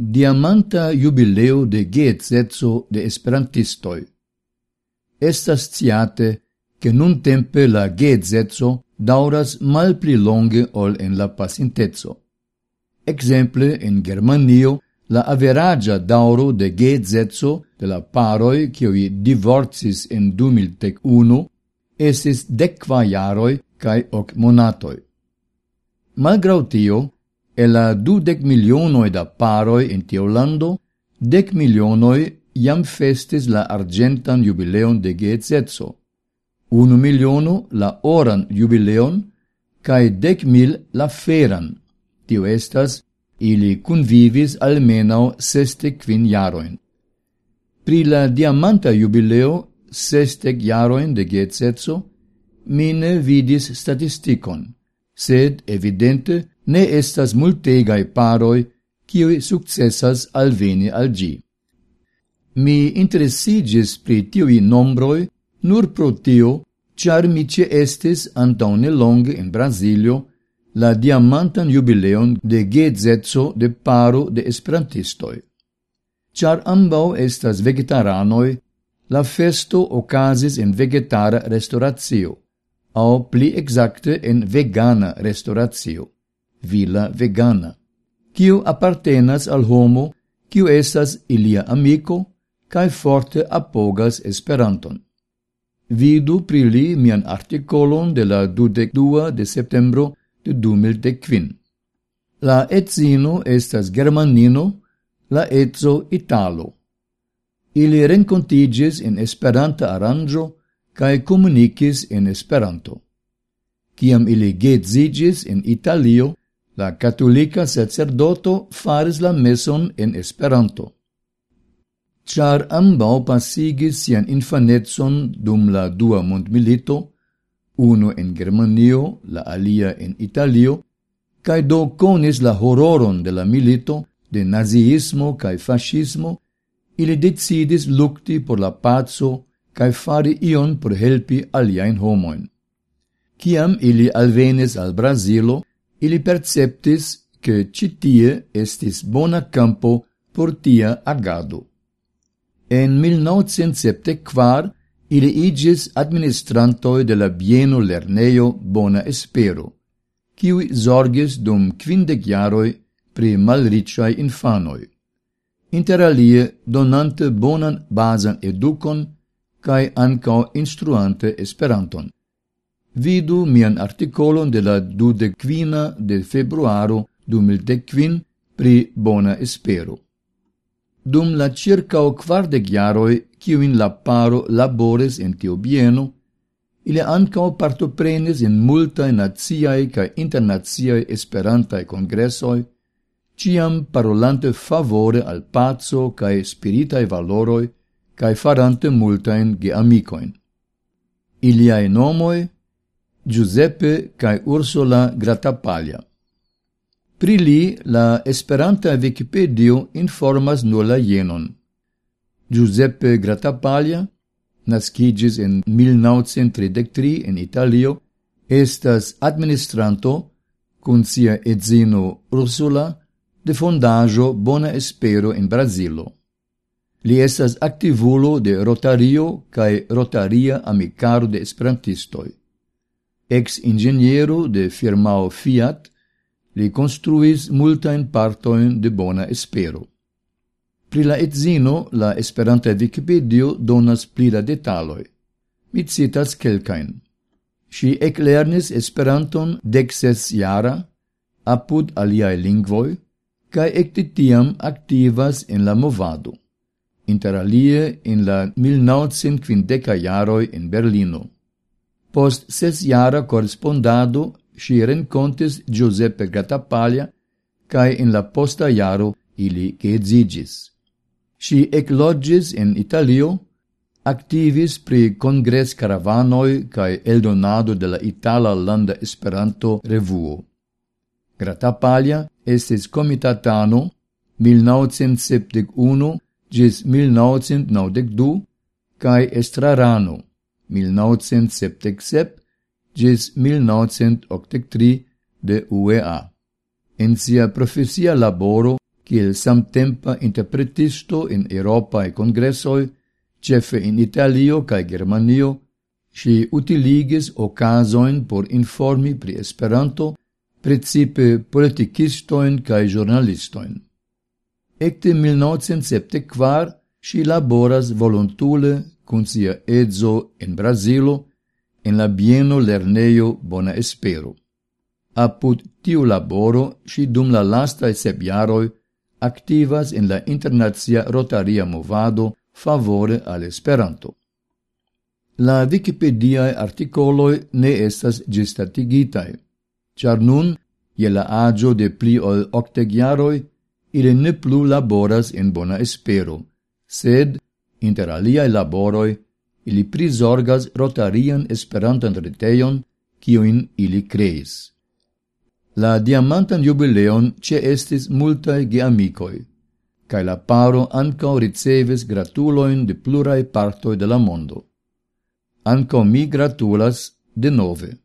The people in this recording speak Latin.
Diamanta jubileo de geetzezo de esperantistoi. Estas ciate che nun tempe la geetzezo dauras mal pli longe ol en la pacientezzo. Exemple, en Germanio, la averagia dauro de geetzezo de la paroi cioi divorcis en 2001 esis decva jaroi cae hoc monatoi. Malgrau tio, el la dudec milionoi da paroi in tio lando, dec milionoi iam festis la argentan jubileon de geedzezzo, unu miliono la oran jubileon, cae dec mil la feran. Tio estas, ili convivis almenau seste quin jaroin. Pri la diamanta jubileo sestec jaroin de geedzezzo, mine vidis statisticon, sed evidente ne estas multegai paroi kiui successas alveni al gi. Mi interessigis pri tiui nombroi nur pro tio, char mi ce estes antaune longe in Brasilio la diamantan jubileon de gezetso de paro de esperantistoi. Char ambau estas vegetaranoi, la festo ocasis in vegetara restauratio, au pli exacte in vegana restauratio vila vegana, kiu apartenas al homo, kiu estas ilia amico, cae forte apogas esperanton. Vidu pri li mian articolon de la 22 de septembro de 2015. La etzino estas germanino, la etzo italo. Ili rencontigis in esperanta aranjo cae comunicis in esperanto. Ciam ili getzigis in Italio, La katolika sacerdoto faris la meson en Esperanto. Char ambaŭ pasigis sian infanetson dum la dua mondmilito, unu en Germanio, la alia en Italio, kaj do konis la hororon de la milito de naziismo kaj fascismo, ili decidis lukti por la pazzo kaj fari ion por helpi aliaen homojn. Kiam ili alvenis al Brazilo, Ili perceptis che citie estis bona campo por tia agado. En 1974 ili igis administrantoi de la bieno lerneo Bona Espero, kiui zorgis dum quindec jaroi pri malriciai infanoi, interalie donante bonan bazan educon cae ancao instruante Esperanton vidu mian articolon de la dudecquina de februaro 2015 pri bona espero. Dum la circa o quardec jaroi, kiuin la paro labores en tio bieno, ili ancao partoprenis in multae naziae ca internaziae esperantae congressoi, ciam parolante favore al pazzo ca spiritae valoroi, ca farante multain geamicoin. Iliae nomoi Giuseppe cae Ursula Gratapaglia. Pri li la Esperanta Wikipedia informas nulla jenon. Giuseppe Gratapaglia nascigis en 1933 en Italio, estas administranto kun sia edzino Ursula de fondajo Bona Espero in Brazilo. Li estas aktivulo de Rotario kaj Rotaria Amikaro de Esperantistoi ex ingeniero de firmao Fiat, li construis multain partoin de bona espero. Pri la etzino, la esperanta Wikipedia donas pli da detaloi. Mi citas kelkajn. Si eclernis Esperanton dexes jara, apud aliae lingvoi, cae ecte tiam activas en la movado, inter alie in la 1950 jaroi in Berlino. Post ses sesjara correspondado si rencontis Giuseppe Gattapaglia, cae in la posta jaro ili geedzigis. Si eclogis in Italio, activis pri congres caravanoi cae eldonado de la Itala Landa Esperanto Revuo. Gratapaglia estis comitatano 1971 gis 1992 cae estrarano 1977 gis 1983 de UEA. En sia profesia laboro, kiel samtempa interpretisto in Europae congressoi, cefe in Italio cae Germanio, si utiligis ocasoin por informi pri Esperanto, principe politicistoin cae giornalistoin. Ecte 1974 si laboras volontule cun sia edzo in Brasilo, en la bieno lernejo Bona Espero. Apud tiu laboro, si dum la lastaj sep activas en la internacia rotaria movado favore al Esperanto. La Wikipediae articoloi ne estas gestatigitai, char nun, je la agio de pli ol octeg ili ne plu laboras en bona espero, sed Inter aliae laboroi, ili prisorgas rotarian esperantan retejon, in ili creis. La diamantan jubileon ce estis multae geamicoi, cae la paro ancao riceves gratuloin de plurae partoi de la mondo. Ancao mi gratulas de nove.